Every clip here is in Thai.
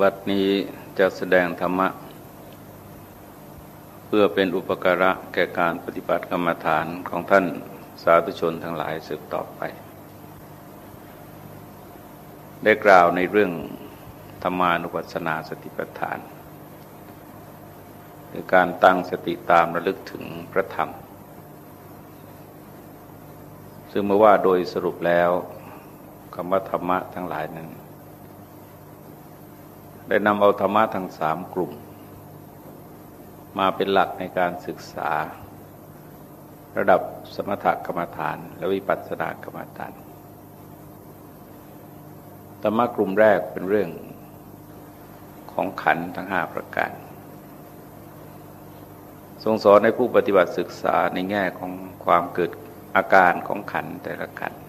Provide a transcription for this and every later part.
บัดนี้จะแสดงธรรมะ เพื่อเป็นอุปการะแก่การปฏิบัติกรรมฐานของท่านสาธุชนทั้งหลายสืบต่อไป ได้กล่าวในเรื่องธรรมานุปัสสนาสติปัฏฐานคือการตั้งสติตามระลึกถึงพระธรรม ซึ่งเมื่อว่าโดยสรุปแล้วคำว่าธรรมะทั้งหลายนั้น ได้นำเอาธรรมะทั้งสามกลุ่ม มาเป็นหลักในการศึกษา ระดับสมถกรรมฐาน และวิปัสสนากรรมฐานธรรมะกลุ่มแรกเป็นเรื่องของขันทั้งห้าประการ ทรงสอนให้ผู้ปฏิบัติศึกษาในแง่ของความเกิดอาการของขันแต่ละขันธ์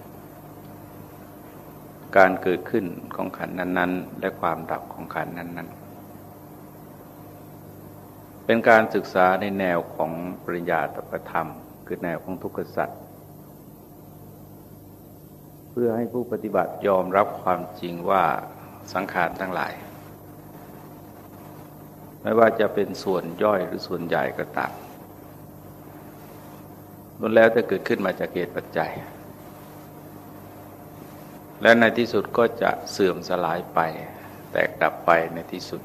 การเกิดขึ้นของขันนั้น ๆ และความดับของขันนั้น ๆ เป็นการศึกษาในแนวของปริญญาตประธรรม คือแนวของทุกขสัตว์เพื่อให้ผู้ปฏิบัติยอมรับความจริงว่าสังขารทั้งหลาย ไม่ว่าจะเป็นส่วนย่อยหรือส่วนใหญ่ก็ตามล้วนแล้วจะเกิดขึ้นมาจากเหตุปัจจัย และในที่สุดก็จะเสื่อมสลายไป แตกดับไปในที่สุด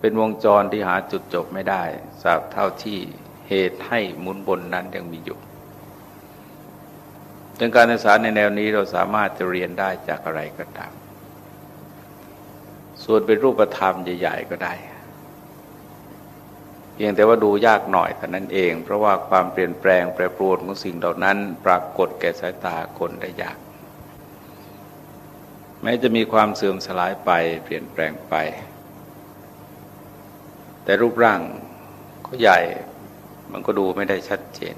เป็นวงจรที่หาจุดจบไม่ได้สาบเท่าที่เหตุให้มุนบนนั้นยังมีอยู่ดังการศึกษาในแนวนี้เราสามารถจะเรียนได้จากอะไรก็ตามส่วนเป็นรูปธรรมใหญ่ ๆ ก็ได้ เพียงแต่ว่าดูยากหน่อยเท่านั้นเอง เพราะว่าความเปลี่ยนแปลงแปรปรวนของสิ่งเหล่านั้น ปรากฏแก่สายตาคนได้ยาก แม้จะมีความเสื่อมสลายไปเปลี่ยนแปลงไป แต่รูปร่างก็ใหญ่มันก็ดูไม่ได้ชัดเจน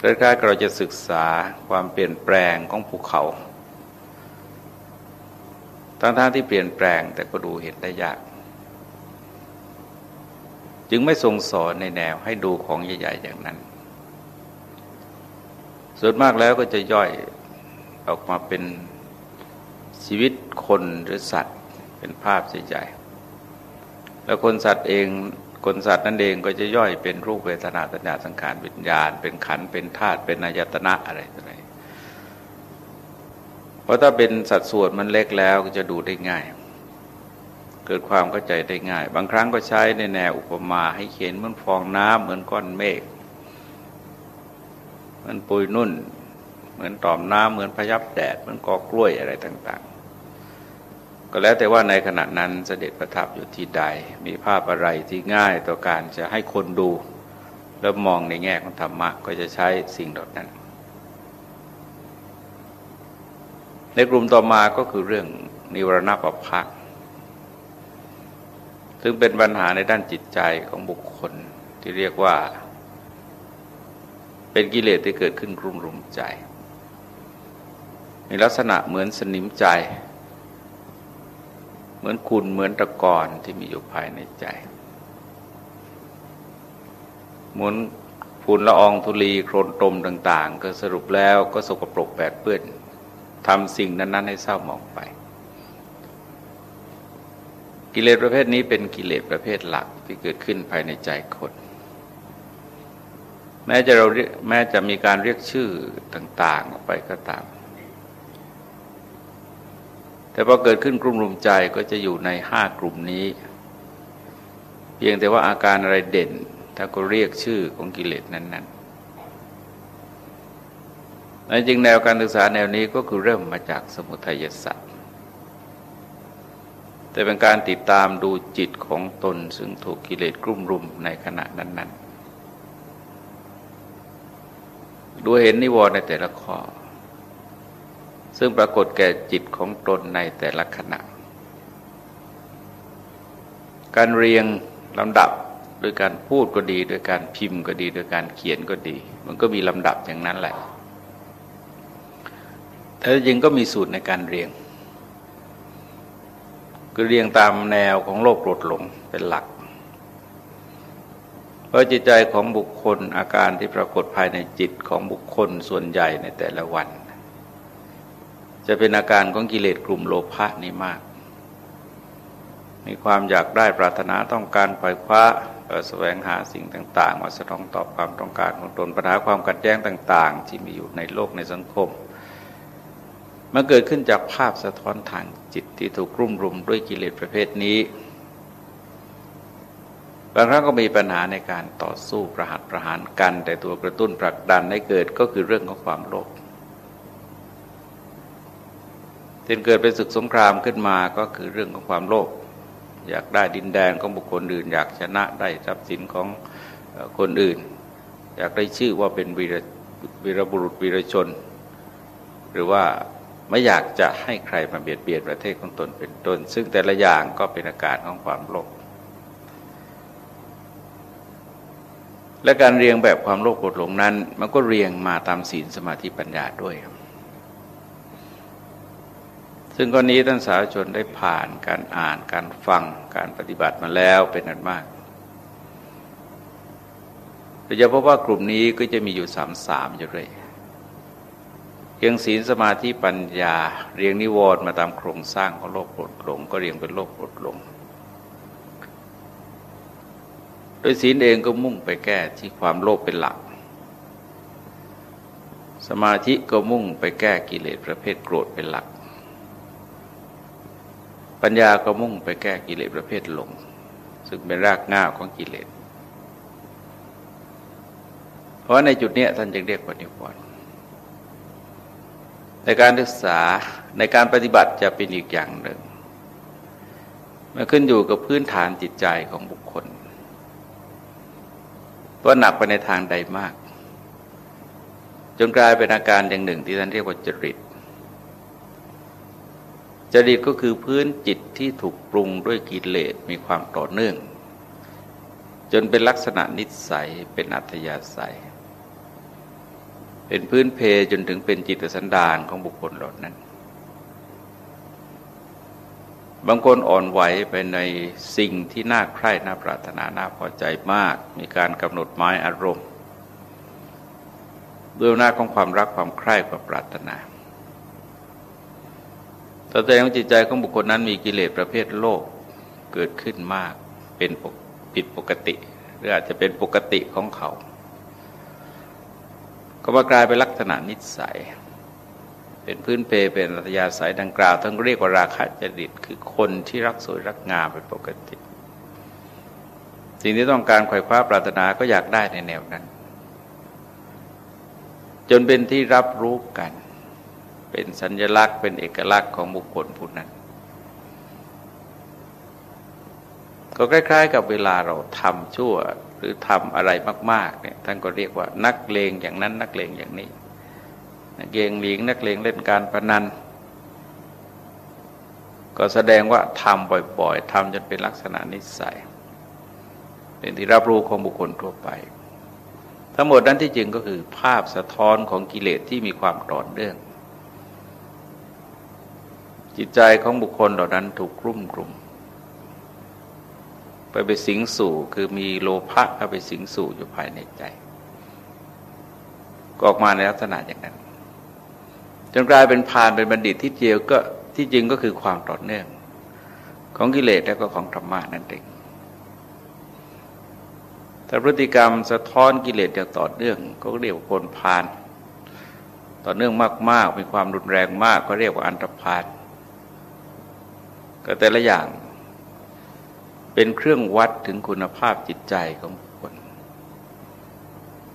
คล้ายๆเราจะศึกษาความเปลี่ยนแปลงของภูเขาทั้งๆที่เปลี่ยนแปลงแต่ก็ดูเห็นได้ยาก จึงไม่ทรงสอนในแนวให้ดูของใหญ่ ๆ อย่างนั้น ส่วนมากแล้วก็จะย่อยออกมาเป็นชีวิตคนหรือสัตว์เป็นภาพใหญ่ๆแล้วคนสัตว์เองคนสัตว์นั่นเองก็จะย่อยเป็นรูปเวทนาตัญญาสังขารวิญญาณ เป็นขันเป็นธาตุเป็นอายตนะอะไรต่ออะไรเพราะถ้าเป็นสัดส่วนมันเล็กแล้วก็จะดูได้ง่าย เกิดความเข้าใจได้ง่าย บางครั้งก็ใช้ในแนวอุปมาให้เขียนเหมือนฟองน้ำเหมือนก้อนเมฆเหมือนปุยนุ่น เหมือนตอมน้ำเหมือนพยับแดด เหมือนกอกล้วยอะไรต่าง ๆ ก็แล้วแต่ว่าในขณะนั้นเสด็จประทับอยู่ที่ใด มีภาพอะไรที่ง่ายต่อการจะให้คนดู แล้วมองในแง่ของธรรมะก็จะใช้สิ่งเหล่านั้นในกลุ่มต่อมาก็คือเรื่องนิวรณปภะ ซึ่งเป็นปัญหาในด้านจิตใจของบุคคลที่เรียกว่า เป็นกิเลสที่เกิดขึ้นรุมรุมใจ มีลักษณะเหมือนสนิมใจ เหมือนคุณเหมือนตะกอนที่มีอยู่ภายในใจเหมือนฝุ่นละอองธุลีโครนตมต่าง ๆ ก็สรุปแล้วก็สกปรกแปดเปื้อนทำสิ่งนั้น ๆ ให้เศร้าหมองไป กิเลสประเภทนี้เป็นกิเลสประเภทหลักที่เกิดขึ้นภายในใจคนแม้จะเราแม้จะมีการเรียกชื่อต่างๆออกไปก็ตาม แต่พอเกิดขึ้นกลุ่มรุมใจก็จะอยู่ในห้ากลุ่มนี้ เพียงแต่ว่าอาการอะไรเด่นถ้าก็เรียกชื่อของกิเลสนั้นๆนั่นจริงแนวการศึกษาแนวนี้ก็คือเริ่มมาจากสมุทัยสัตว์ แต่เป็นการติดตามดูจิตของตนซึ่งถูกกิเลสกลุ่มรุมในขณะนั้น ๆ ดูเห็นนิวรณ์ในแต่ละข้อ ซึ่งปรากฏแก่จิตของตนในแต่ละขณะ การเรียงลำดับโดยการพูดก็ดี โดยการพิมพ์ก็ดี โดยการเขียนก็ดี มันก็มีลำดับอย่างนั้นแหละแต่จริงก็มีสูตรในการเรียง คือเรียงตามแนวของโลกโกรธหลงเป็นหลัก เพราะจิตใจของบุคคลอาการที่ปรากฏภายในจิตของบุคคลส่วนใหญ่ในแต่ละวัน จะเป็นอาการของกิเลสกลุ่มโลภะนี้มาก มีความอยากได้ปรารถนาต้องการปล่อยคว้าแสวงหาสิ่งต่าง ๆ มาสนองตอบความต้องการของตนปัญหาความขัดแย้งต่าง ๆ ที่มีอยู่ในโลกในสังคม มันเกิดขึ้นจากภาพสะท้อนทางจิตที่ถูกรุ่มรุมด้วยกิเลสประเภทนี้ บางครั้งก็มีปัญหาในการต่อสู้ประหัตประหารกัน แต่ตัวกระตุ้นผลักดันให้เกิดก็คือเรื่องของความโลภจนเกิดเป็นศึกสงครามขึ้นมาก็คือเรื่องของความโลภอยากได้ดินแดนของบุคคลอื่น อยากชนะได้ทรัพย์สินของคนอื่น อยากได้ชื่อว่าเป็นวีรวีรบุรุษวีรชน หรือว่า ไม่อยากจะให้ใครมาเบียดเบียนประเทศของตนเป็นต้น ซึ่งแต่ละอย่างก็เป็นอาการของความโลภและการเรียงแบบความโลภโกรธหลงนั้น มันก็เรียงมาตามศีลสมาธิปัญญาด้วย ซึ่งกรณีท่านสาธารชนได้ผ่านการอ่านการฟังการปฏิบัติมาแล้วเป็นอันมากเราจะพบว่ากลุ่มนี้ก็จะมีอยู่สามสามอยู่เลย เรียงศีลสมาธิปัญญา เรียงนิวรณ์มาตามโครงสร้างของโลกโกรธหลง ก็เรียงเป็นโลกโกรธหลง โดยศีลเองก็มุ่งไปแก้ที่ความโลภเป็นหลัก สมาธิก็มุ่งไปแก้กิเลสประเภทโกรธเป็นหลัก ปัญญาก็มุ่งไปแก้กิเลสประเภทหลง ซึ่งเป็นรากง่าของกิเลส เพราะในจุดนี้ท่านจึงเรียกว่านิวรณ์ ในการศึกษาในการปฏิบัติจะเป็นอีกอย่างหนึ่ง มันขึ้นอยู่กับพื้นฐานจิตใจของบุคคลว่าหนักไปในทางใดมาก จนกลายเป็นอาการอย่างหนึ่งที่ท่านเรียกว่าจริต จริตก็คือพื้นจิตที่ถูกปรุงด้วยกิเลสมีความต่อเนื่อง จนเป็นลักษณะนิสัยเป็นอัธยาศัย เป็นพื้นเพจนถึงเป็นจิตสันดานของบุคคลเหล่านั้น บางคนอ่อนไหวไปในสิ่งที่น่าใคร่น่าปรารถนาน่าพอใจมาก มีการกำหนดหมายอารมณ์ด้วยหน้าของความรักความใคร่ความปรารถนาแต่ใจของจิตใจของบุคคลนั้นมีกิเลสประเภทโลกเกิดขึ้นมากเป็นผิดปกติ หรืออาจจะเป็นปกติของเขา ก็มากลายเป็นลักษณะนิสัย เป็นพื้นเพเป็นอัตยาสายดังกล่าวทั้งเรียกว่าราคะจริตคือคนที่รักสวยรักงามเป็นปกติ สิ่งที่ต้องการไขว่คว้าปรารถนาก็อยากได้ในแนวนั้น จนเป็นที่รับรู้กัน เป็นสัญลักษณ์ เป็นเอกลักษณ์ของบุคคลผู้นั้น ก็คล้าย ๆ กับเวลาเราทำชั่วหรือทำอะไรมากๆเนี่ยท่านก็เรียกว่านักเลงอย่างนั้นนักเลงอย่างนี้นักเกงหลิงนักเลงเล่นการพนัน ก็แสดงว่าทำบ่อยๆทำจนเป็นลักษณะนิสัย เป็นที่รับรู้ของบุคคลทั่วไป ทั้งหมดนั้นที่จริงก็คือภาพสะท้อนของกิเลสที่มีความต่อเนื่องจิตใจของบุคคลเหล่านั้นถูกรุ่มรุม ไปไปสิงสู่คือมีโลภะเข้าไปสิงสู่อยู่ภายในใจ ก็ออกมาในลักษณะอย่างนั้น จนกลายเป็นพานเป็นบัณฑิตที่เจียวก็ที่จริงก็คือความต่อเนื่อง ของกิเลสและก็ของธรรมะนั่นเองแต่พฤติกรรมสะท้อนกิเลสอย่างต่อเนื่องก็เรียกว่าคนพาน ต่อเนื่องมากๆมีความรุนแรงมากก็เรียกว่าอันตรพานก็แต่ละอย่าง เป็นเครื่องวัดถึงคุณภาพจิตใจของคน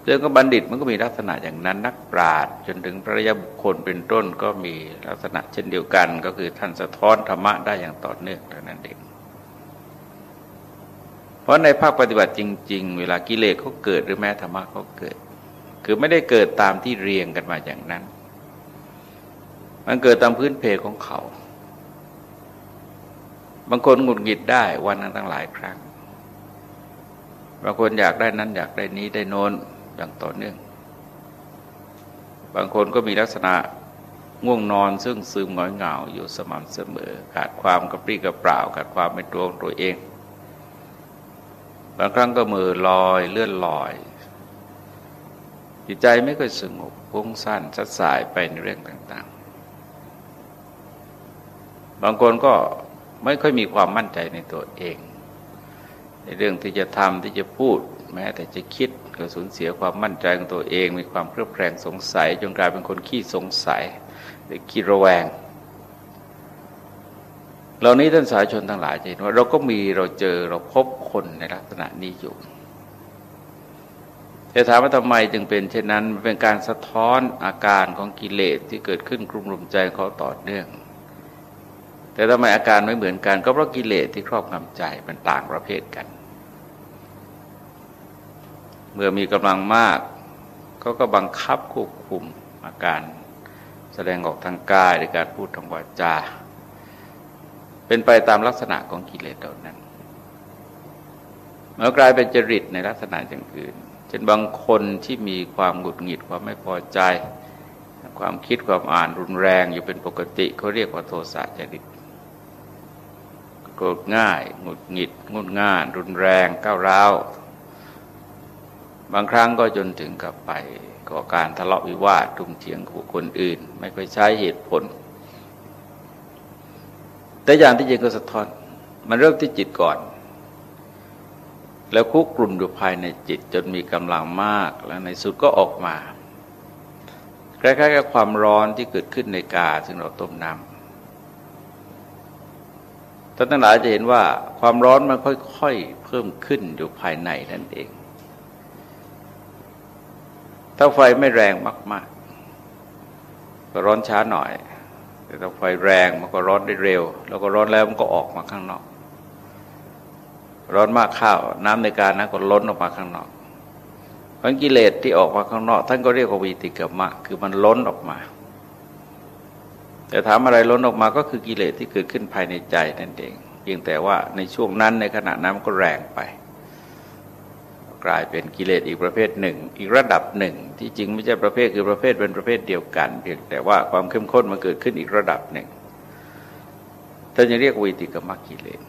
เรื่องของบัณฑิตมันก็มีลักษณะอย่างนั้น นักปราชญ์จนถึงพระยาบุคคลเป็นต้นก็มีลักษณะเช่นเดียวกัน ก็คือท่านสะท้อนธรรมะได้อย่างต่อเนื่องเท่านั้นเองเพราะในภาคปฏิบัติจริง ๆ เวลากิเลสเขาเกิดหรือแม้ธรรมะเขาเกิด คือไม่ได้เกิดตามที่เรียงกันมาอย่างนั้น มันเกิดตามพื้นเพของเขา บางคนหงุดหงิดได้วันนั้นตั้งหลายครั้ง บางคนอยากได้นั้นอยากได้นี้ได้โน้นอย่างต่อเนื่อง บางคนก็มีลักษณะง่วงนอนซึ่งซึมหงอยเหงาอยู่สม่ำเสมอ ขาดความกระปรี้กระเปร่า ขาดความเป็นตัวของตัวเอง บางครั้งก็มือลอยเลื่อนลอย จิตใจไม่ค่อยสงบพุ่งสั้นสัดสายไปในเรื่องต่าง ๆ บางคนก็ ไม่ค่อยมีความมั่นใจในตัวเอง ในเรื่องที่จะทำที่จะพูด แม้แต่จะคิดก็สูญเสียความมั่นใจของตัวเอง มีความเครือบแคลงสงสัย จนกลายเป็นคนขี้สงสัย หรือขี้ระแวงเหล่านี้ท่านสาชนทั้งหลายจะเห็นว่าเราก็มีเราเจอเราพบคนในลักษณะนี้อยู่จะถามว่าทำไมจึงเป็นเช่นนั้นเป็นการสะท้อนอาการของกิเลสที่เกิดขึ้นกลุ่มรุมใจเขาต่อเนื่อง แต่ทำไมอาการไม่เหมือนกัน ก็เพราะกิเลสที่ครอบงำใจมันต่างประเภทกัน เมื่อมีกำลังมาก ก็ก็บังคับควบคุมอาการแสดงออกทางกายหรือการพูดทางวาจา เป็นไปตามลักษณะของกิเลสเหล่านั้นเมื่อกลายเป็นจริตในลักษณะอย่างอื่นช่นบางคนที่มีความหงุดหงิดความไม่พอใจ ความคิดความอ่านรุนแรงอยู่เป็นปกติเขาเรียกว่าโทสะจริต โกรธง่าย หงุดหงิด งุดง่าน รุนแรงก้าวร้าว บางครั้งก็จนถึงกับไปก่อการทะเลาะวิวาททุ่มเถียงกับคนอื่น ไม่ค่อยใช้เหตุผล แต่อย่างที่จริงก็สะท้อน มันเริ่มที่จิตก่อน แล้วคุกกลุ่นอยู่ภายในจิตจนมีกำลังมาก แล้วในสุดก็ออกมาคล้ายๆกับความร้อนที่เกิดขึ้นในกาซึ่งเราต้มน้ำ ท่านทั้งหลายจะเห็นว่าความร้อนมันค่อยๆเพิ่มขึ้นอยู่ภายในนั่นเอง ถ้าไฟไม่แรงมากๆ ก็ร้อนช้าหน่อย แต่ถ้าไฟแรงมันก็ร้อนได้เร็ว แล้วก็ร้อนแล้วมันก็ออกมาข้างนอก ร้อนมากข้าว น้ำในการนั้นก็ล้นออกมาข้างนอกพันกิเลสที่ออกมาข้างนอก ท่านก็เรียกว่าวีติกมะคือมันล้นออกมา แต่ถามอะไรล้นออกมาก็คือกิเลสที่เกิดขึ้นภายในใจนั่นเองเพียงแต่ว่าในช่วงนั้นในขณะนั้นก็แรงไป กลายเป็นกิเลสอีกประเภทหนึ่ง อีกระดับหนึ่ง ที่จริงไม่ใช่ประเภทคือประเภทเป็นประเภทเดียวกัน เพียงแต่ว่าความเข้มข้นมันเกิดขึ้นอีกระดับหนึ่งท่านจะเรียกวีติกมกิเลส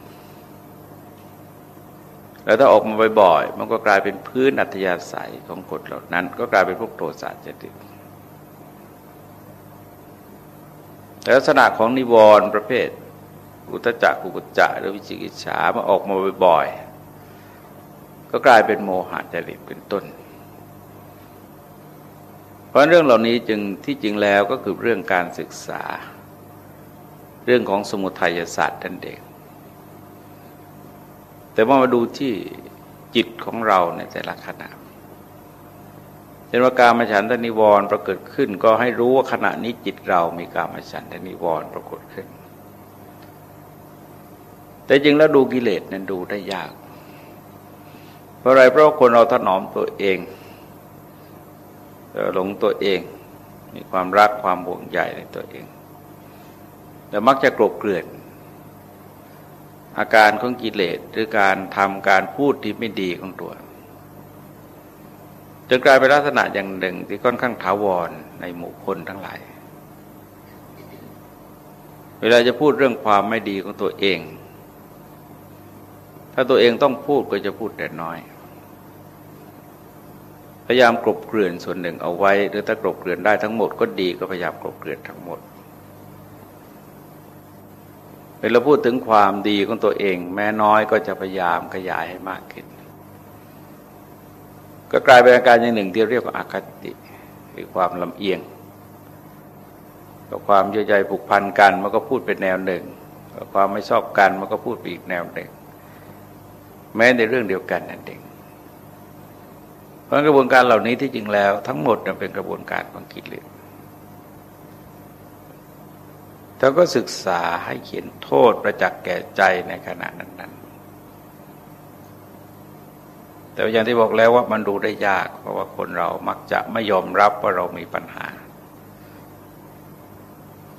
แล้วถ้าออกมาบ่อยๆมันก็กลายเป็นพื้นอัธยาศัยของกฎเหล่านั้น ก็กลายเป็นพวกโทสะจริต ลักษณะของนิวรณ์ประเภท อุตจักกุกุจจะหรือวิจิกิจฉามาออกมาบ่อยๆ ก็กลายเป็นโมหะจริตเป็นต้น เพราะเรื่องเหล่านี้จึงที่จริงแล้วก็คือเรื่องการศึกษา เรื่องของสมุทัยศาสตร์ท่านเองแต่ว่ามาดูที่จิตของเราในแต่ละขณะ ช่นว่าการมฉันทนิวรณ์ปรากฏขึ้น ก็ให้รู้ว่าขณะนี้จิตเรามีการมฉันทนิวรณ์ปรากฏขึ้น แต่จริงแล้วดูกิเลสนั้นดูได้ยาก เพราะอะไรเพราะคนเราถนอมตัวเองหลงตัวเอง มีความรักความห่วงใยในตัวเองแต่มักจะกลบเกลื่อนอาการของกิเลสหรือการทำการพูดที่ไม่ดีของตัว จนกลายเป็นลักษณะอย่างหนึ่งที่ค่อนข้างถาวรในหมู่คนทั้งหลาย เวลาจะพูดเรื่องความไม่ดีของตัวเอง ถ้าตัวเองต้องพูดก็จะพูดแต่น้อย พยายามกลบเกลื่อนส่วนหนึ่งเอาไว้ หรือถ้ากลบเกลื่อนได้ทั้งหมดก็ดีก็พยายามกลบเกลื่อนทั้งหมดเวลาพูดถึงความดีของตัวเอง แม้น้อยก็จะพยายามขยายให้มากขึ้น ก็กลายเป็นอาการอย่างหนึ่ง ที่เรียกว่าอาคติคือความลำเอียงกับความเยื่อใยผูกพันกันมันก็พูดเป็นแนวหนึ่งกับความไม่ชอบกันมันก็พูดอีกแนวหนึ่ง แม้ในเรื่องเดียวกันนั่นเองเพราะกระบวนการเหล่านี้ที่จริงแล้ว ทั้งหมดเป็นกระบวนการของกิเลสเราก็ศึกษาให้เขียนโทษประจักษ์แก่ใจในขณะนั้นๆ แต่อย่างที่บอกแล้วว่ามันดูได้ยาก เพราะว่าคนเรามักจะไม่ยอมรับว่าเรามีปัญหา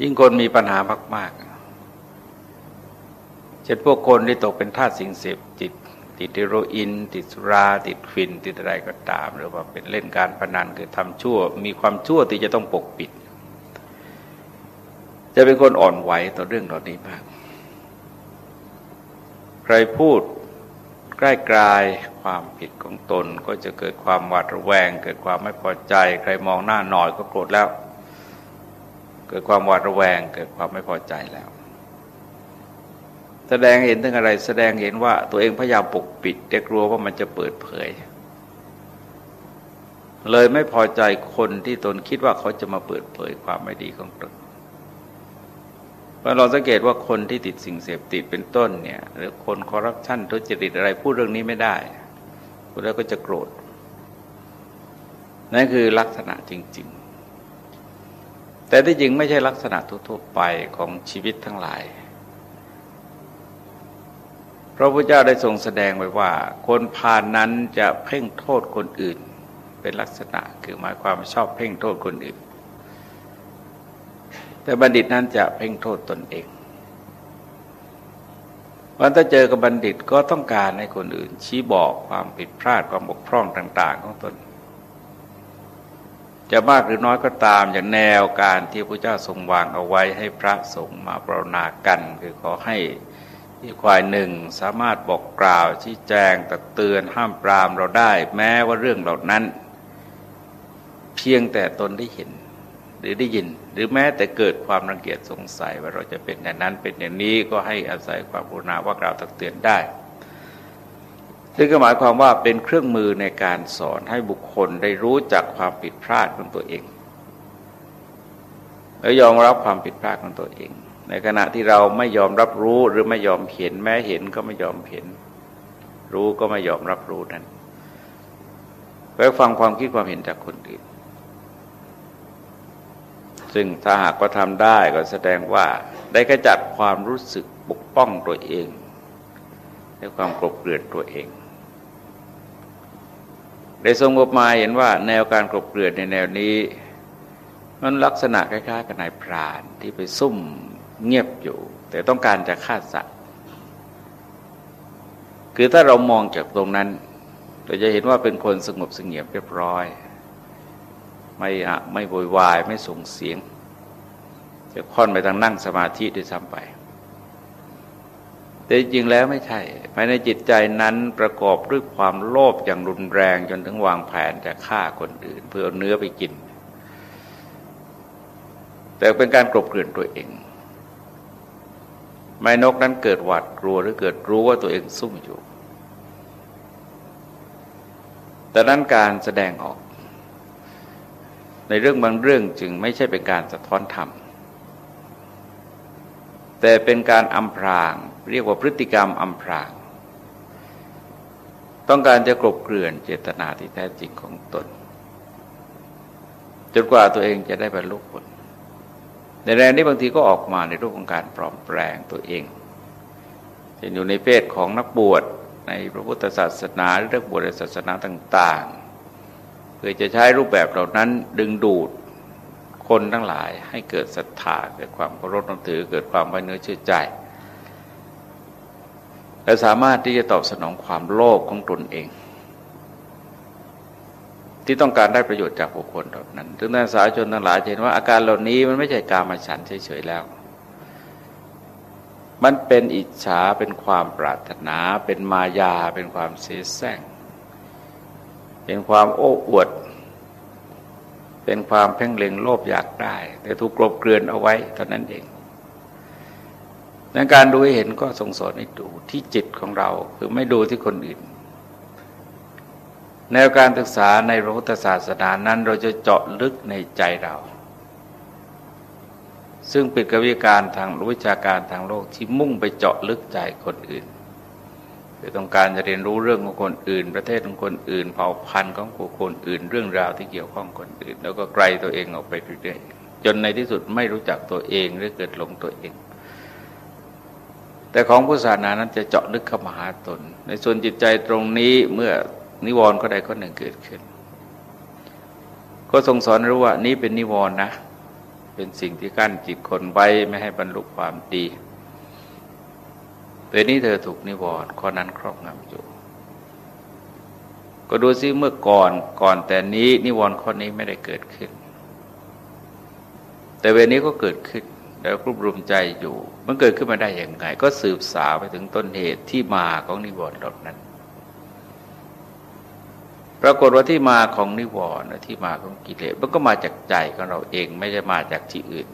ยิ่งคนมีปัญหามาก ๆ เช่นพวกคนที่ตกเป็นทาสสิ่งเสพติดติดเฮโรอีนติดสุราติดฟินติดอะไรก็ตาม หรือว่าเป็นเล่นการพนันคือทำชั่ว มีความชั่วที่จะต้องปกปิด จะเป็นคนอ่อนไหวต่อเรื่องเหล่านี้มาก ใครพูดใกล้กลาย ความผิดของตน ก็จะเกิดความหวาดระแวง เกิดความไม่พอใจ ใครมองหน้าหน่อยก็โกรธแล้ว เกิดความหวาดระแวง เกิดความไม่พอใจแล้ว แสดงเห็นถึงอะไร แสดงเห็นว่าตัวเองพยายามปกปิดแต่กลัวว่ามันจะเปิดเผย เลยไม่พอใจคนที่ตนคิดว่าเขาจะมาเปิดเผยความไม่ดีของตนเพราะเราสังเกตว่าคนที่ติดสิ่งเสพติดเป็นต้นเนี่ย หรือคนคอร์รัปชันทุจริตอะไรพูดเรื่องนี้ไม่ได้ พูดแล้วก็จะโกรธ นั่นคือลักษณะจริง ๆ แต่ที่จริงไม่ใช่ลักษณะทั่วๆไปของชีวิตทั้งหลาย พระพุทธเจ้าได้ทรงแสดงไว้ว่า คนพาลนนั้นจะเพ่งโทษคนอื่น เป็นลักษณะคือหมายความชอบเพ่งโทษคนอื่น แต่บัณฑิตนั้นจะเพ่งโทษตนเอง วันถ้าเจอกับบัณฑิตก็ต้องการให้คนอื่น ชี้บอกความผิดพลาดความบกพร่องต่าง ๆ ของตน จะมากหรือน้อยก็ตามอย่างแนวการที่พระเจ้าทรงวางเอาไว้ให้พระสงฆ์มาปรนนากัน คือขอให้อีกฝ่ายหนึ่งสามารถบอกกล่าวชี้แจงตักเตือนห้ามปรามเราได้ แม้ว่าเรื่องเหล่านั้น เพียงแต่ตนได้เห็น หรือได้ยิน หรือแม้แต่เกิดความรังเกียจสงสัยว่าเราจะเป็นอย่างนั้นเป็นอย่างนี้ก็ให้อาศัยความกรุณาว่ากล่าวตักเตือนได้ซึ่งก็หมายความว่าเป็นเครื่องมือในการสอนให้บุคคลได้รู้จักความผิดพลาดของตัวเองแล้วยอมรับความผิดพลาดของตัวเอง ในขณะที่เราไม่ยอมรับรู้หรือไม่ยอมเห็น แม้เห็นก็ไม่ยอมเห็น รู้ก็ไม่ยอมรับรู้นั้นไปฟังความคิดความเห็นจากคนอื่น ซึ่งถ้าหากว่าทำได้ก็แสดงว่าได้กระจัดความรู้สึกปกป้องตัวเองในความกลบเกลื่อนตัวเอง ได้ทรงบมาเห็นว่าแนวการกลบเกลื่อนในแนวนี้มันลักษณะคล้ายๆกับนายพรานที่ไปซุ่มเงียบอยู่ แต่ต้องการจะฆ่าสัตว์ คือถ้าเรามองจากตรงนั้น เราจะเห็นว่าเป็นคนสงบสงเงียบเรียบร้อย ไม่อะไม่โวยวายไม่ส่งเสียง จะค่อนไปทางนั่งสมาธิด้วยซ้ำไปแต่จริงแล้วไม่ใช่ ภายในจิตใจนั้นประกอบด้วยความโลภอย่างรุนแรงจนถึงวางแผนจะฆ่าคนอื่น เพื่อเอาเนื้อไปกิน แต่เป็นการกลบเกลื่อนตัวเอง ไม้นกนั้นเกิดหวาดกลัวหรือเกิดรู้ว่าตัวเองซุ่มอยู่ แต่นั้นการแสดงออก ในเรื่องบางเรื่องจึงไม่ใช่เป็นการสะท้อนธรรม แต่เป็นการอำพราง เรียกว่าพฤติกรรมอำพราง ต้องการจะกลบเกลื่อนเจตนาที่แท้จริงของตน จนกว่าตัวเองจะได้บรรลุผล ในแรงนี้บางทีก็ออกมาในรูปของการปลอมแปลงตัวเองเช่นอยู่ในเพศของนักบวชในพระพุทธศาสนาหรือเรื่องบวชในศาสนาต่าง ๆ เพื่อจะใช้รูปแบบเหล่านั้นดึงดูดคนทั้งหลายให้เกิดศรัทธาเกิดความเคารพนับถือ เกิดความไว้เนื้อเชื่อใจ และสามารถที่จะตอบสนองความโลภของตนเอง ที่ต้องการได้ประโยชน์จากบุคคลเหล่านั้นถึงนักสาชนทั้งหลายเห็นว่าอาการเหล่านี้มันไม่ใช่การมาฉันเฉยๆแล้ว มันเป็นอิจฉาเป็นความปรารถนา เป็นมายาเป็นความเสียแซง เป็นความโอ้อวด เป็นความเพ่งเล็งโลภอยากได้ แต่ถูกกลบเกลื่อนเอาไว้เท่านั้นเองในการดูให้เห็นก็ทรงสอนให้ดูที่จิตของเราคือไม่ดูที่คนอื่น แนวการศึกษาในพระพุทธศาสนานั้น เราจะเจาะลึกในใจเรา ซึ่งเป็นกวิการทางวิชาการทางโลกที่มุ่งไปเจาะลึกใจคนอื่น คือต้องการจะเรียนรู้เรื่องของคนอื่น ประเทศของคนอื่นเผ่าพันธุ์ของคนอื่น เรื่องราวที่เกี่ยวข้องคนอื่น แล้วก็ไกลตัวเองออกไปเรื่อยๆจนในที่สุดไม่รู้จักตัวเองหรือเกิดหลงตัวเอง แต่ของพุทธศาสนานั้นจะเจาะลึกเข้ามาหาตน ในส่วนจิตใจตรงนี้เมื่อนิวรณ์ก็ได้ก็หนึ่งเกิดขึ้น ก็ทรงสอนรู้ว่านี้เป็นนิวรณ์นะ เป็นสิ่งที่กั้นจิตคนไว้ไม่ให้บรรลุความดี แต่นี้เธอถูกนิวรณ์ข้อนั้นครอบงำอยู่ ก็ดูซิเมื่อก่อนก่อนแต่นี้นิวรณ์ข้อนี้ไม่ได้เกิดขึ้น แต่เวลนี้ก็เกิดขึ้นแล้วกรุบรุมใจอยู่ มันเกิดขึ้นมาได้อย่างไงก็สืบสาวไปถึงต้นเหตุที่มาของนิวรณ์เหล่านั้น ปรากฏว่าที่มาของนิวรณ์ที่มาของกิเลสมันก็มาจากใจของเราเองไม่ใช่มาจากที่อื่น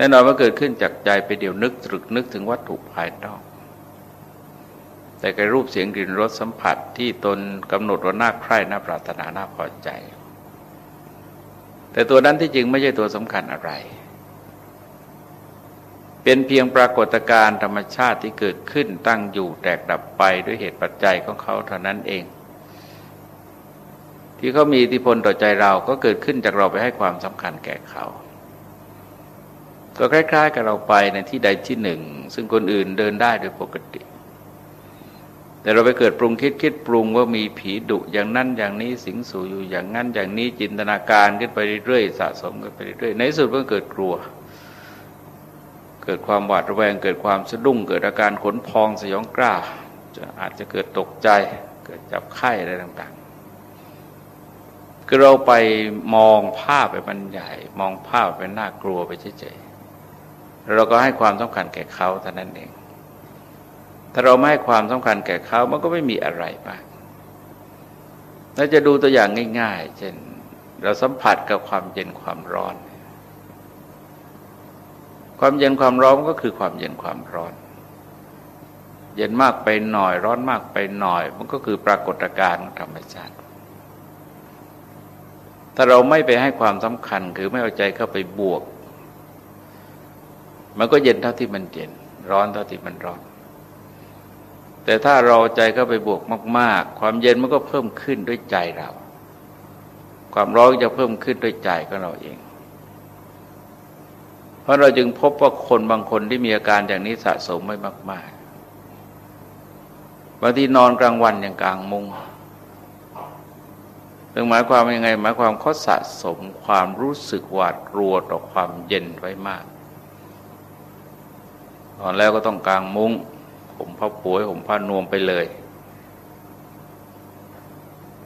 แน่นอนว่าเกิดขึ้นจากใจไปเดี๋ยวนึกตรึกนึกถึงวัตถุภายนอก แต่กรรูปเสียงกลิ่นรสสัมผัสที่ตนกำหนดว่าน่าใคร่น่าปรารถนาน่าพอใจ แต่ตัวนั้นที่จริงไม่ใช่ตัวสำคัญอะไร เป็นเพียงปรากฏการณ์ธรรมชาติที่เกิดขึ้นตั้งอยู่แตกดับไปด้วยเหตุปัจจัยของเขาเท่านั้นเอง ที่เขามีอิทธิพลต่อใจเราก็เกิดขึ้นจากเราไปให้ความสำคัญแก่เขา ก็คล้าย ๆ กับเราไปในที่ใดที่หนึ่ง ซึ่งคนอื่นเดินได้โดยปกติ แต่เราไปเกิดปรุงคิดคิดปรุงว่ามีผีดุอย่างนั้นอย่างนี้สิงสู่อยู่อย่างนั้นอย่างนี้จินตนาการขึ้นไปเรื่อยๆสะสมกันไปเรื่อยๆในสุดก็เกิดกลัว เกิดความหวาดระแวง เกิดความสะดุ้ง เกิดอาการขนพองสยองกล้าจะอาจจะเกิดตกใจ เกิดจับไข้อะไรต่างๆคือเราไปมองภาพไปมันใหญ่มองภาพไปน่ากลัวไปเฉย เราก็ให้ความสำคัญแก่เขาเท่านั้นเอง ถ้าเราไม่ให้ความสำคัญแก่เขามันก็ไม่มีอะไรมากเราจะดูตัวอย่างง่าย ๆ เช่น เราสัมผัสกับความเย็นความร้อน ความเย็นความร้อนก็คือความเย็นความร้อน เย็นมากไปหน่อย ร้อนมากไปหน่อย มันก็คือปรากฏการณ์ธรรมชาติถ้าเราไม่ไปให้ความสำคัญ คือไม่เอาใจเข้าไปบวก มันก็เย็นเท่าที่มันเย็น ร้อนเท่าที่มันร้อน แต่ถ้าเราใจเข้าไปบวกมาก ๆ ความเย็นมันก็เพิ่มขึ้นด้วยใจเรา ความร้อนจะเพิ่มขึ้นด้วยใจของเราเอง เพราะเราจึงพบว่าคนบางคนที่มีอาการอย่างนี้สะสมไม่มาก ๆบางทีนอนกลางวันอย่างกลางมุงเป็นหมายความยังไง หมายความเขาสะสมความรู้สึกหวาดกลัวต่อความเย็นไว้มาก นอนแล้วก็ต้องกางมุง้งผมผ้าป่วยผมผ้านวมไปเลย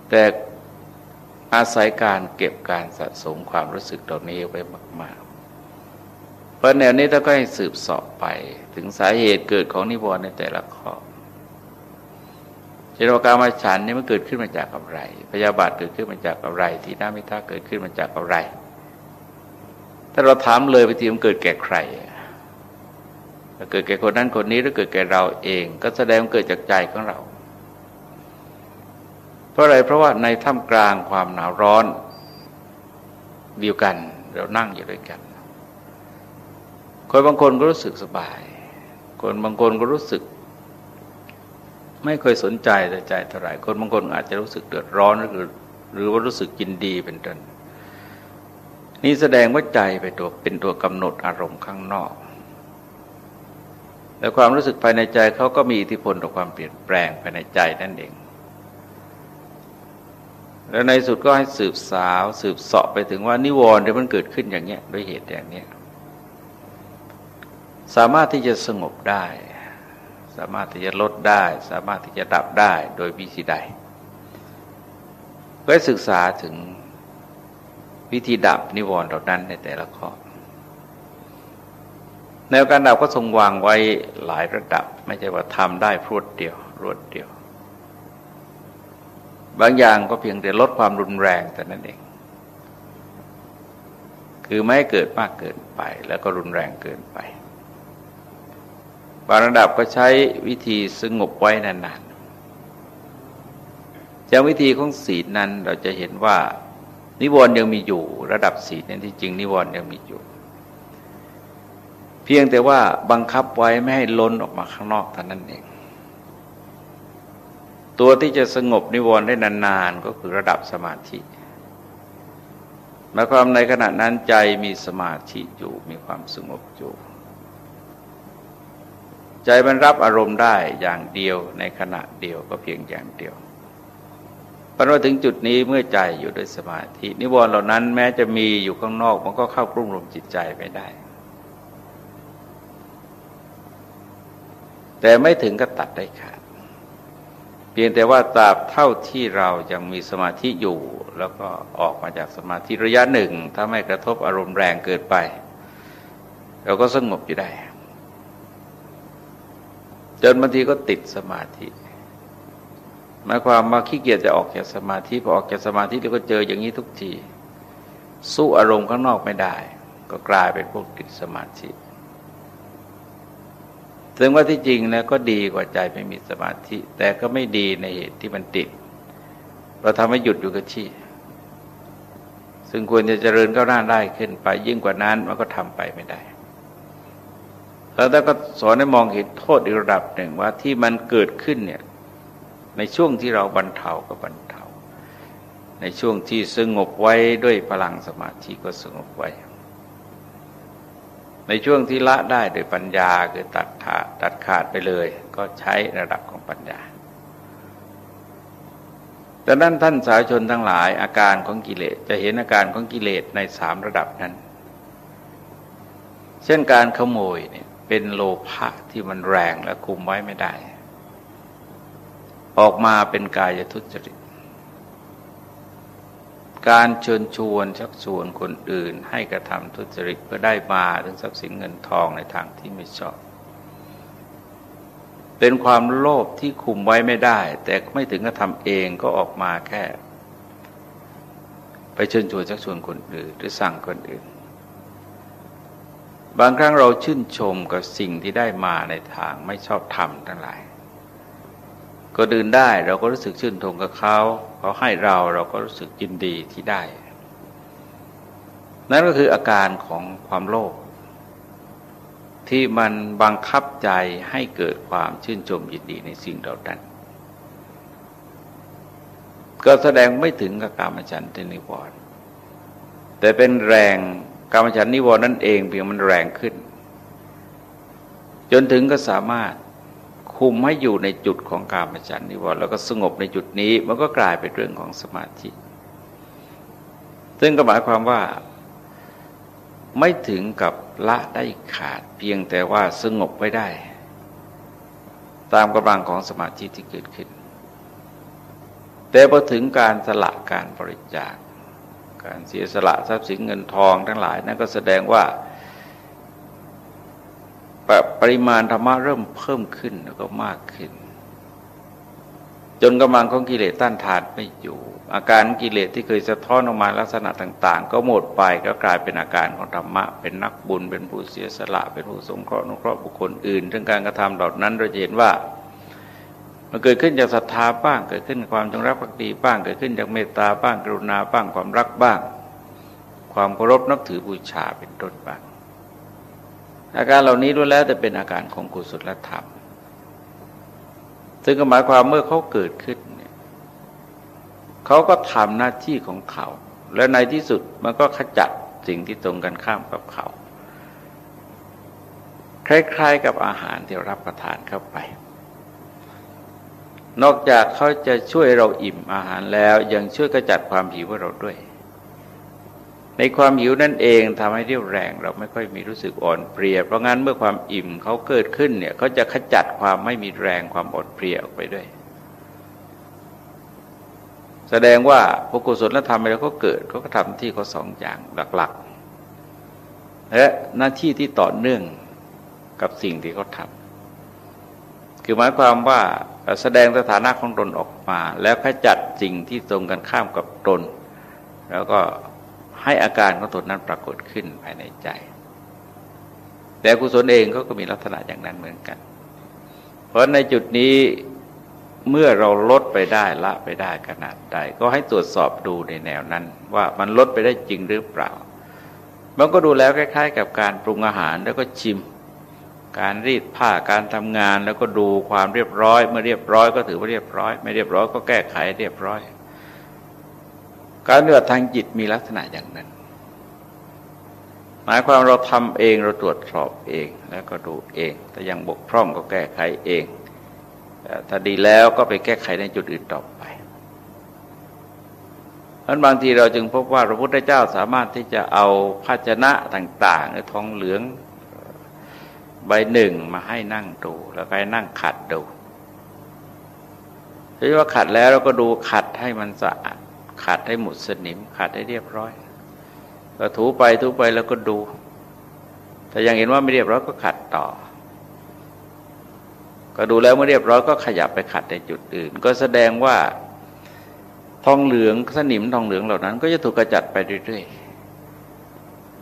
แต่อาศัยการเก็บการสะสมความรู้สึกตรงนี้ไว้มาก ๆ เพราะแนวนี้ถ้าก็ให้สืบสอบไปถึงสาเหตุเกิดของนิวรณ์ในแต่ละข้อเจตวการมาฉันนี่มันเกิดขึ้นมาจากอะไร พยาบาทเกิดขึ้นมาจากอะไร ทีน้ามิท่าเกิดขึ้นมาจากอะไร ถ้าเราถามเลยไปทีมันเกิดแก่ใคร เกิดแก่คนนั้นคนนี้หรือเกิดแก่เราเอง ก็แสดงเกิดจากใจของเรา เพราะอะไรเพราะว่าในท่ามกลางความหนาวร้อนเดียวกัน เรานั่งอยู่ด้วยกัน คนบางคนก็รู้สึกสบาย คนบางคนก็รู้สึก ไม่เคยสนใจแต่ใจเท่าไหร่คนบางคนอาจจะรู้สึกเดือดร้อนหรือหรือว่ารู้สึกกินดีเป็นต้นนี่แสดงว่าใจไปตัวเป็นตัวกำหนดอารมณ์ข้างนอก แต่ความรู้สึกภายในใจเขาก็มีอิทธิพลต่อความเปลี่ยนแปลงภายในใจนั่นเอง แล้วในสุดก็ให้สืบสาวสืบเสาะไปถึงว่านิวรณ์ที่มันเกิดขึ้นอย่างเนี้ยด้วยเหตุอย่างเนี้ยสามารถที่จะสงบได้ สามารถที่จะลดได้ สามารถที่จะดับได้โดยวิธีใดก็ศึกษาถึงวิธีดับนิวรณ์เหล่านั้นในแต่ละข้อ แนวการดับก็ทรงวางไว้หลายระดับ ไม่ใช่ว่าทำได้พรวดเดียว รวดเดียว บางอย่างก็เพียงแต่ลดความรุนแรงแต่นั้นเอง คือไม่ให้เกิดมากเกินไป แล้วก็รุนแรงเกินไป บางระดับก็ใช้วิธีสงบไว้นานๆจากวิธีของศีลนั้นเราจะเห็นว่า นิวรณ์ยังมีอยู่ ระดับศีลนั้นที่จริงนิวรณ์ยังมีอยู่ เพียงแต่ว่าบังคับไว้ไม่ให้ล้นออกมาข้างนอกเท่านั้นเอง ตัวที่จะสงบนิวรณ์ได้นานๆ ก็คือระดับสมาธิหมายความในขณะนั้นใจมีสมาธิอยู่มีความสงบอยู่ ใจมันรับอารมณ์ได้อย่างเดียวในขณะเดียวก็เพียงอย่างเดียวพอมาถึงจุดนี้เมื่อใจอยู่ด้วยสมาธิ นิวรณ์เหล่านั้นแม้จะมีอยู่ข้างนอก มันก็เข้ากลุ่มรวมจิตใจไม่ได้ แต่ไม่ถึงกับตัดได้ขาด เพียงแต่ว่าตราบเท่าที่เรายังมีสมาธิอยู่ แล้วก็ออกมาจากสมาธิระยะหนึ่ง ถ้าไม่กระทบอารมณ์แรงเกินไป เราก็สงบอยู่ได้ จนบางทีก็ติดสมาธิหมายความมาขี้เกียจจะออกจากสมาธิพอออกจากสมาธิเราก็เจออย่างนี้ทุกที สู้อารมณ์ข้างนอกไม่ได้ ก็กลายเป็นพวกติดสมาธิ ถึงว่าที่จริงนะก็ดีกว่าใจไม่มีสมาธิ แต่ก็ไม่ดีในเหตุที่มันติด เราทำให้หยุดอยู่กับที่ซึ่งควรจะเจริญก้าวหน้าได้ขึ้นไป ยิ่งกว่านั้นมันก็ทำไปไม่ได้แล้วก็สอนให้มองเห็นโทษอีกระดับหนึ่งว่าที่มันเกิดขึ้นเนี่ยในช่วงที่เราบรรเทาก็บรรเทา ในช่วงที่สงบไว้ด้วยพลังสมาธิก็สงบไว้ ในช่วงที่ละได้โดยปัญญาคือตัดขาดตัดขาดไปเลย ก็ใช้ระดับของปัญญาดังนั้นท่านสาชนทั้งหลายอาการของกิเลสจะเห็นอาการของกิเลสในสามระดับนั้น เช่นการขโมยเนี่ยเป็นโลภะที่มันแรงและคุมไว้ไม่ได้ ออกมาเป็นกายทุจริต การเชิญชวนชักชวนคนอื่น ให้กระทำทุจริตเพื่อได้มาถึงทรัพย์สินเงินทองในทางที่ไม่ชอบ เป็นความโลภที่คุมไว้ไม่ได้ แต่ไม่ถึงกระทำเองก็ออกมาแค่ ไปเชิญชวนชักชวนคนอื่น หรือสั่งคนอื่น บางครั้งเราชื่นชมกับสิ่งที่ได้มาในทางไม่ชอบธรรมทั้งหลาย ก็ดื่นได้เราก็รู้สึกชื่นชมกับเขาเขาให้เราเราก็รู้สึกยินดีที่ได้ นั่นก็คืออาการของความโลภที่มันบังคับใจให้เกิดความชื่นชมยินดีในสิ่งเหล่านั้นก็แสดงไม่ถึงกับกามฉันทนิวรณ์แต่เป็นแรงกามฉันนิวรณ์นั่นเองเพียงมันแรงขึ้น จนถึงก็สามารถ คุมให้อยู่ในจุดของการมฉันนิวรณ์แล้วก็สงบในจุดนี้ มันก็กลายเป็นเรื่องของสมาธิ ซึ่งก็หมายความว่าไม่ถึงกับละได้ขาดเพียงแต่ว่าสงบไว้ได้ ตามกำลังของสมาธิที่เกิดขึ้น แต่พอถึงการสละการบริจาค การเสียสละทรัพย์สินเงินทองทั้งหลายนั่นก็แสดงว่า ปริมาณธรรมะเริ่มเพิ่มขึ้นแล้วก็มากขึ้น จนกำลังของกิเลสต้านทานไม่อยู่ อาการกิเลสที่เคยสะท้อนออกมาลักษณะต่าง ๆ ก็หมดไปก็กลายเป็นอาการของธรรมะ เป็นนักบุญเป็นผู้เสียสละ เป็นผู้สงเคราะห์นุเคราะห์บุคคลอื่นทั้งการกระทำเหล่านั้นเราจะเห็นว่ามันเกิดขึ้นจากศรัทธาบ้าง เกิดขึ้นความจงรักภักดีบ้าง เกิดขึ้นจากเมตตาบ้าง กรุณาบ้าง ความรักบ้าง ความเคารพนับถือบูชาเป็นต้นบ้าง อาการเหล่านี้ล้วนแล้วแต่เป็นอาการของกุศลธรรม ซึ่งหมายความเมื่อเขาเกิดขึ้นเนี่ยเขาก็ทำหน้าที่ของเขา และในที่สุดมันก็ขจัดสิ่งที่ตรงกันข้ามกับเขา คล้ายๆกับอาหารที่รับประทานเข้าไป นอกจากเขาจะช่วยเราอิ่มอาหารแล้วยังช่วยกระจัดความหิวให้เราด้วย ในความหิวนั่นเองทำให้เรี่ยวแรง เราไม่ค่อยมีรู้สึกอ่อนเพลีย เพราะงั้นเมื่อความอิ่มเขาเกิดขึ้นเนี่ยเขาจะขจัดความไม่มีแรงความอ่อนเพลียออกไปด้วย แสดงว่าพวกกุศลธรรมอะไรเขาเกิดเขาก็ทำที่เขาสองอย่างหลักๆและหน้าที่ที่ต่อเนื่องกับสิ่งที่เขาทำคือหมายความว่าแสดงสถานะของตนออกมา แล้วขจัดสิ่งที่ตรงกันข้ามกับตน แล้วก็ ให้อาการของตนนั้นปรากฏขึ้นภายในใจ แต่กุศลเองก็ก็มีลักษณะอย่างนั้นเหมือนกัน เพราะในจุดนี้เมื่อเราลดไปได้ละไปได้ขนาดใดก็ให้ตรวจสอบดูในแนวนั้น ว่ามันลดไปได้จริงหรือเปล่า มันก็ดูแล้วคล้าย ๆ กับการปรุงอาหารแล้วก็ชิม การรีดผ้าการทำงานแล้วก็ดูความเรียบร้อย เมื่อเรียบร้อยก็ถือว่าเรียบร้อย ไม่เรียบร้อยก็แก้ไขเรียบร้อย การเลือดทางจิตมีลักษณะอย่างนั้น หมายความเราทำเองเราตรวจสอบเองแล้วก็ดูเองถ้ายังบกพร่องก็แก้ไขเองถ้าดีแล้วก็ไปแก้ไขในจุดอื่นต่อไปเพราะบางทีเราจึงพบว่าพระพุทธเจ้าสามารถที่จะเอาภาชนะต่างๆในทองเหลืองใบหนึ่งมาให้นั่งดู แล้วไปนั่งขัดดูทีว่าขัดแล้วเราก็ดูขัดให้มันสะอาด ขัดให้หมดสนิม ขัดให้เรียบร้อย ก็ถูไปถูไปแล้วก็ดู แต่ยังเห็นว่าไม่เรียบร้อยก็ขัดต่อ ก็ดูแล้วเมื่อเรียบร้อยก็ขยับไปขัดในจุดอื่น ก็แสดงว่าทองเหลืองสนิมทองเหลืองเหล่านั้น ก็จะถูกกระจัดไปเรื่อย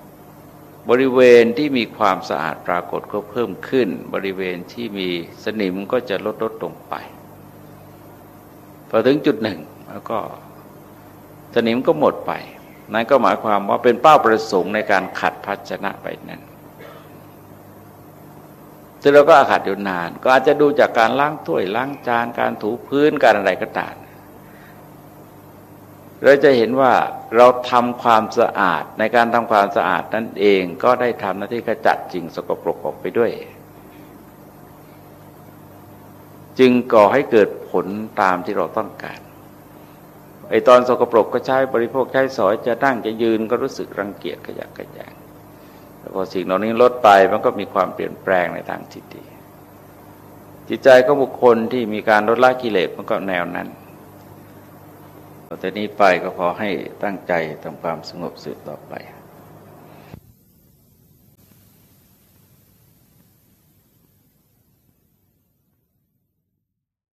ๆ บริเวณที่มีความสะอาดปรากฏก็เพิ่มขึ้น บริเวณที่มีสนิมก็จะลดลดลงไปพอถึงจุดหนึ่งแล้วก็ สนิมก็หมดไป นั่นก็หมายความว่าเป็นเป้าประสงค์ในการขัดภาชนะไปนั้นซึ่งเราก็อาขัดอยู่นาน ก็อาจจะดูจากการล้างถ้วยล้างจานการถูพื้นการอะไรก็ตามเราจะเห็นว่าเราทำความสะอาดในการทำความสะอาดนั่นเองก็ได้ทำหน้าที่ขจัดจริงสกปรกออกไปด้วย จึงก่อให้เกิดผลตามที่เราต้องการ ไอตอนสกปรกก็ใช้บริโภคใช้สอยจะนั่งจะยืนก็รู้สึกรังเกียจขยะขยงแต่พอสิ่งเหล่านี้ลดไปมันก็มีความเปลี่ยนแปลงในทางจิตดีจิตใจก็บุคคลที่มีการลดละกิเลสมันก็แนวนั้นต่อจากนี้ไปก็ขอให้ตั้งใจทำความสงบสืบต่อไป